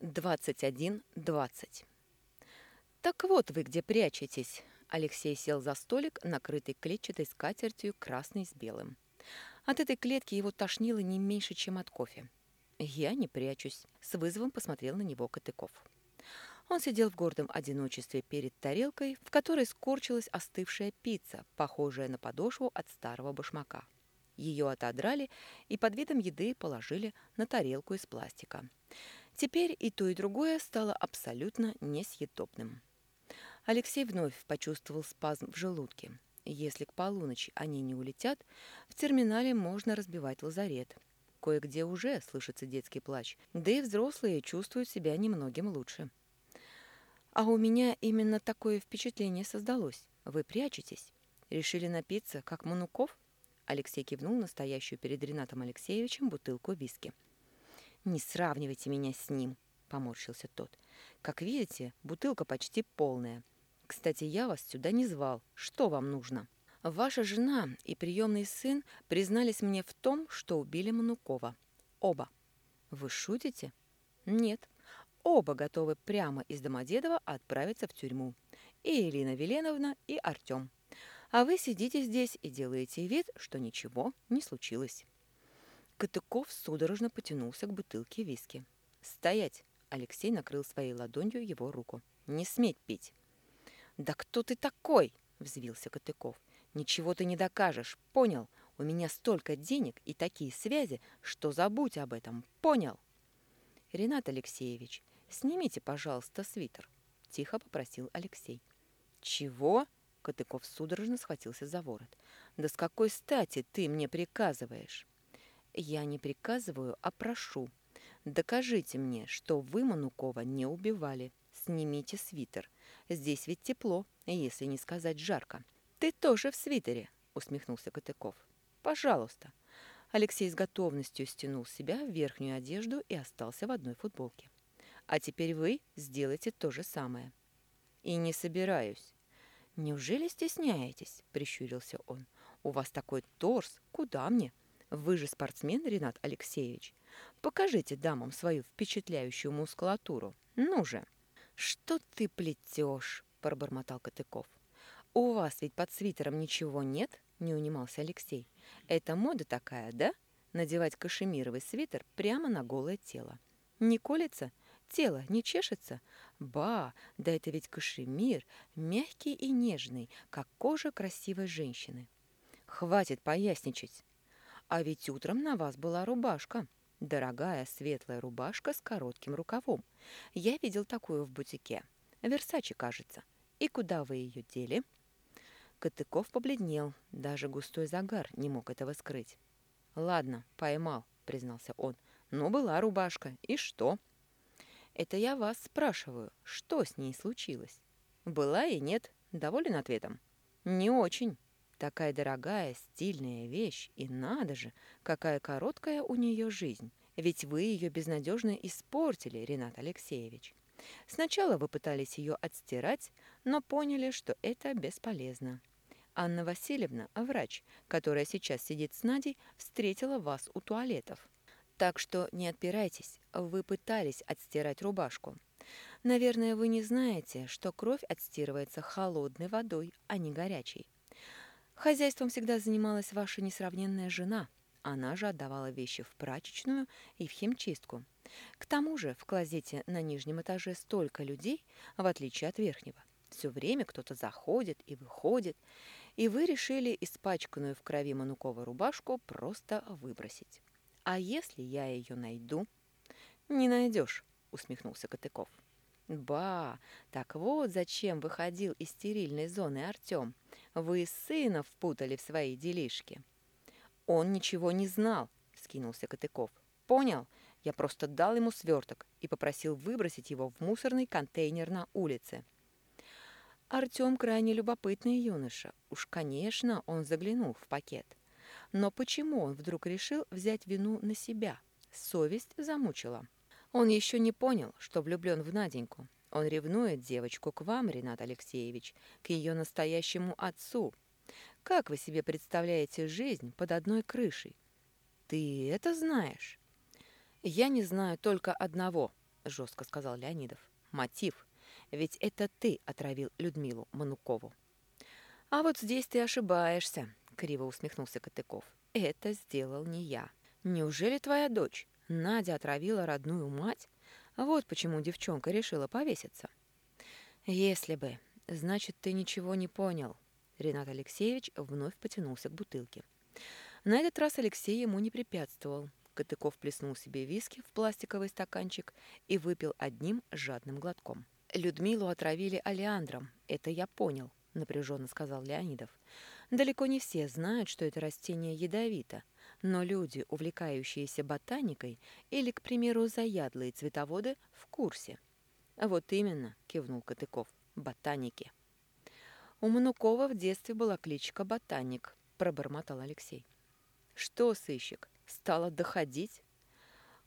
21.20. «Так вот вы где прячетесь!» Алексей сел за столик, накрытый клетчатой скатертью красной с белым. От этой клетки его тошнило не меньше, чем от кофе. «Я не прячусь», — с вызовом посмотрел на него Катыков. Он сидел в гордом одиночестве перед тарелкой, в которой скорчилась остывшая пицца, похожая на подошву от старого башмака. Ее отодрали и под видом еды положили на тарелку из пластика. Теперь и то, и другое стало абсолютно несъедобным. Алексей вновь почувствовал спазм в желудке. Если к полуночи они не улетят, в терминале можно разбивать лазарет. Кое-где уже слышится детский плач, да и взрослые чувствуют себя немногим лучше. А у меня именно такое впечатление создалось. Вы прячетесь? Решили напиться, как Мануков? Алексей кивнул настоящую перед Ренатом Алексеевичем бутылку виски. «Не сравнивайте меня с ним», — поморщился тот. «Как видите, бутылка почти полная. Кстати, я вас сюда не звал. Что вам нужно?» «Ваша жена и приемный сын признались мне в том, что убили Манукова. Оба». «Вы шутите?» «Нет. Оба готовы прямо из Домодедова отправиться в тюрьму. И Ирина Веленовна, и Артем. А вы сидите здесь и делаете вид, что ничего не случилось». Катыков судорожно потянулся к бутылке виски. «Стоять!» — Алексей накрыл своей ладонью его руку. «Не сметь пить!» «Да кто ты такой?» — взвился Катыков. «Ничего ты не докажешь, понял? У меня столько денег и такие связи, что забудь об этом, понял?» «Ренат Алексеевич, снимите, пожалуйста, свитер», — тихо попросил Алексей. «Чего?» — Катыков судорожно схватился за ворот. «Да с какой стати ты мне приказываешь?» Я не приказываю, а прошу. Докажите мне, что вы Манукова не убивали. Снимите свитер. Здесь ведь тепло, если не сказать жарко. Ты тоже в свитере, усмехнулся Котыков. Пожалуйста. Алексей с готовностью стянул с себя верхнюю одежду и остался в одной футболке. А теперь вы сделайте то же самое. И не собираюсь. Неужели стесняетесь? Прищурился он. У вас такой торс. Куда мне? Вы же спортсмен, Ренат Алексеевич. Покажите дамам свою впечатляющую мускулатуру. Ну же!» «Что ты плетешь?» – пробормотал Котыков. «У вас ведь под свитером ничего нет?» – не унимался Алексей. «Это мода такая, да? Надевать кашемировый свитер прямо на голое тело. Не колется? Тело не чешется? Ба, да это ведь кашемир, мягкий и нежный, как кожа красивой женщины. Хватит поясничать. А ведь утром на вас была рубашка. Дорогая светлая рубашка с коротким рукавом. Я видел такую в бутике. Версачи, кажется. И куда вы ее дели?» Катыков побледнел. Даже густой загар не мог этого скрыть. «Ладно, поймал», — признался он. «Ну, была рубашка. И что?» «Это я вас спрашиваю, что с ней случилось?» «Была и нет. Доволен ответом?» «Не очень». Такая дорогая, стильная вещь, и надо же, какая короткая у нее жизнь. Ведь вы ее безнадежно испортили, Ренат Алексеевич. Сначала вы пытались ее отстирать, но поняли, что это бесполезно. Анна Васильевна, врач, которая сейчас сидит с Надей, встретила вас у туалетов. Так что не отпирайтесь, вы пытались отстирать рубашку. Наверное, вы не знаете, что кровь отстирывается холодной водой, а не горячей. Хозяйством всегда занималась ваша несравненная жена. Она же отдавала вещи в прачечную и в химчистку. К тому же в клозете на нижнем этаже столько людей, в отличие от верхнего. Все время кто-то заходит и выходит, и вы решили испачканную в крови Манукова рубашку просто выбросить. А если я ее найду? Не найдешь, усмехнулся Котыков. Ба, так вот зачем выходил из стерильной зоны Артем. Вы сына впутали в свои делишки. Он ничего не знал, скинулся Котыков. Понял? Я просто дал ему сверток и попросил выбросить его в мусорный контейнер на улице. Артем крайне любопытный юноша. Уж, конечно, он заглянул в пакет. Но почему он вдруг решил взять вину на себя? Совесть замучила. Он еще не понял, что влюблен в Наденьку. Он ревнует девочку к вам, Ренат Алексеевич, к ее настоящему отцу. Как вы себе представляете жизнь под одной крышей? Ты это знаешь? Я не знаю только одного, жестко сказал Леонидов. Мотив. Ведь это ты отравил Людмилу Манукову. А вот здесь ты ошибаешься, криво усмехнулся Котыков. Это сделал не я. Неужели твоя дочь, Надя, отравила родную мать? Вот почему девчонка решила повеситься. Если бы. Значит, ты ничего не понял. Ренат Алексеевич вновь потянулся к бутылке. На этот раз Алексей ему не препятствовал. Котыков плеснул себе виски в пластиковый стаканчик и выпил одним жадным глотком. «Людмилу отравили алиандром, это я понял», — напряженно сказал Леонидов. «Далеко не все знают, что это растение ядовито, но люди, увлекающиеся ботаникой или, к примеру, заядлые цветоводы, в курсе». «Вот именно», — кивнул Котыков, — «ботаники». «У Манукова в детстве была кличка «Ботаник», — пробормотал Алексей. «Что, сыщик, стало доходить?»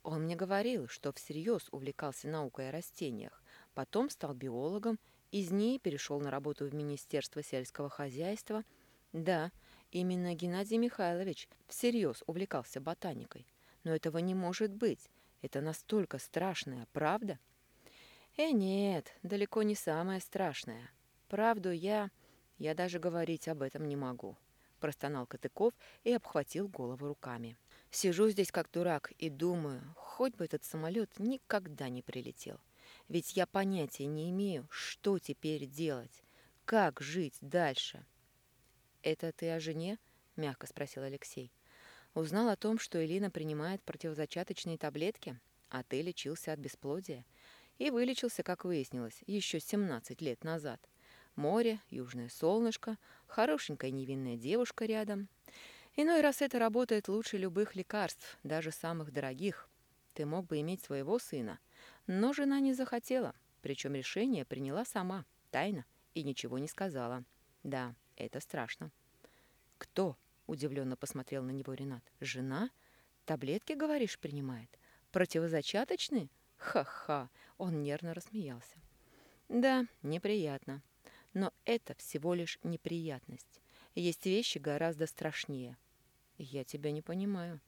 Он мне говорил, что всерьез увлекался наукой о растениях, потом стал биологом, из ней перешел на работу в Министерство сельского хозяйства. Да, именно Геннадий Михайлович всерьез увлекался ботаникой. Но этого не может быть. Это настолько страшная правда. Э, нет, далеко не самое страшное. Правду я... Я даже говорить об этом не могу простонал Катыков и обхватил голову руками. Сижу здесь как дурак и думаю, хоть бы этот самолет никогда не прилетел. Ведь я понятия не имею, что теперь делать, как жить дальше. «Это ты о жене?» – мягко спросил Алексей. «Узнал о том, что Элина принимает противозачаточные таблетки, а ты лечился от бесплодия. И вылечился, как выяснилось, еще 17 лет назад. Море, южное солнышко, хорошенькая невинная девушка рядом. Иной раз это работает лучше любых лекарств, даже самых дорогих. Ты мог бы иметь своего сына, но жена не захотела, причем решение приняла сама, тайно, и ничего не сказала. Да, это страшно. «Кто?» – удивленно посмотрел на него Ренат. «Жена? Таблетки, говоришь, принимает? Противозачаточные? Ха-ха!» Он нервно рассмеялся. «Да, неприятно. Но это всего лишь неприятность. Есть вещи гораздо страшнее. Я тебя не понимаю.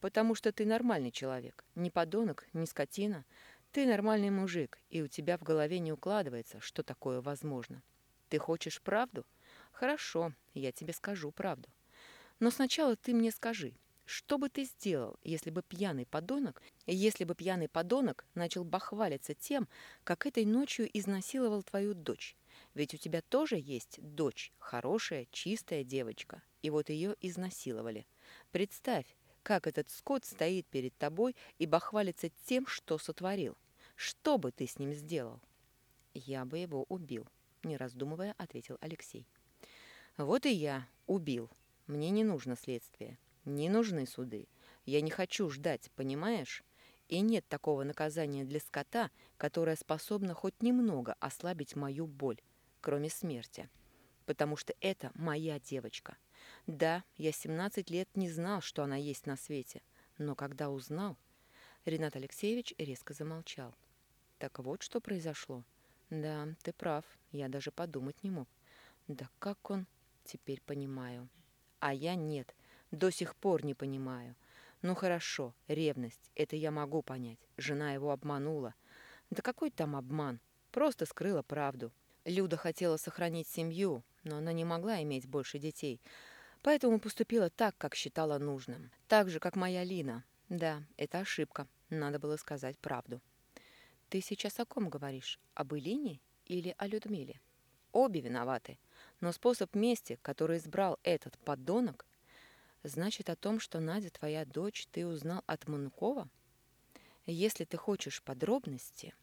Потому что ты нормальный человек. Не подонок, не скотина. Ты нормальный мужик, и у тебя в голове не укладывается, что такое возможно. Ты хочешь правду? Хорошо, я тебе скажу правду. Но сначала ты мне скажи, что бы ты сделал, если бы пьяный подонок, если бы пьяный подонок начал бахвалиться тем, как этой ночью изнасиловал твою дочь? Ведь у тебя тоже есть дочь, хорошая, чистая девочка. И вот ее изнасиловали. Представь, как этот скот стоит перед тобой и бахвалится тем, что сотворил. Что бы ты с ним сделал? Я бы его убил, не раздумывая, ответил Алексей. Вот и я убил. Мне не нужно следствие. Не нужны суды. Я не хочу ждать, понимаешь? И нет такого наказания для скота, которое способно хоть немного ослабить мою боль кроме смерти. Потому что это моя девочка. Да, я 17 лет не знал, что она есть на свете. Но когда узнал... Ренат Алексеевич резко замолчал. Так вот, что произошло. Да, ты прав, я даже подумать не мог. Да как он... Теперь понимаю. А я нет, до сих пор не понимаю. Ну хорошо, ревность, это я могу понять. Жена его обманула. Да какой там обман? Просто скрыла правду. Люда хотела сохранить семью, но она не могла иметь больше детей, поэтому поступила так, как считала нужным. Так же, как моя Лина. Да, это ошибка, надо было сказать правду. Ты сейчас о ком говоришь? Об Элине или о Людмиле? Обе виноваты, но способ мести, который избрал этот подонок, значит о том, что Надя твоя дочь, ты узнал от Манукова? Если ты хочешь подробности...